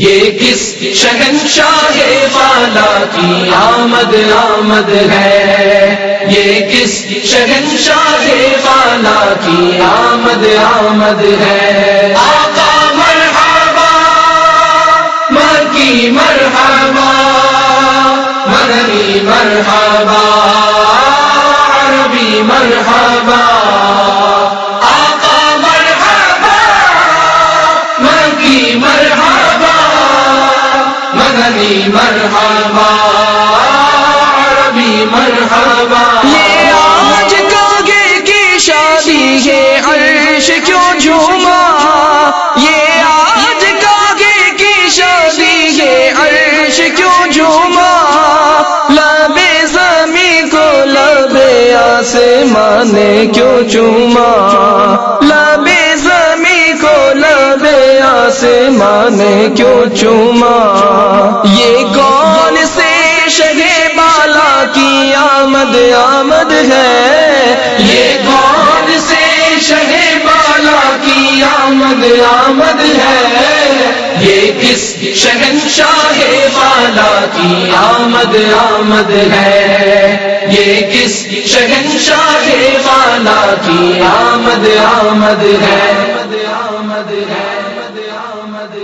یہ کس شہنشاہ والا کی آمد آمد ہے؟ یہ کس شہنشاہ والا کی آمد آمد ہے؟ آقا مرحبا مر کی مرحبا، مرنی مرحبا، عربی مرحبا۔ آقا مرحبا مر کی مرحبا مدنی مرحبا، عربی مرحبا۔ یہ آج کاگے کی شادی ہے، عرش کیوں جھوما؟ یہ آج کاگے کی شادی ہے، عرش کیوں جھوما؟ لبے زمین کو لبے آسمان نے کیوں چوما؟ آسمان نے کیوں چوما؟ یہ کون سے شہ بالا کی آمد آمد ہے؟ یہ کون سے شہ بالا کی آمد آمد ہے؟ یہ کس شہنشاہ والا کی آمد آمد ہے؟ یہ کس شہنشاہ والا کی آمد آمد ہے آمد ہے؟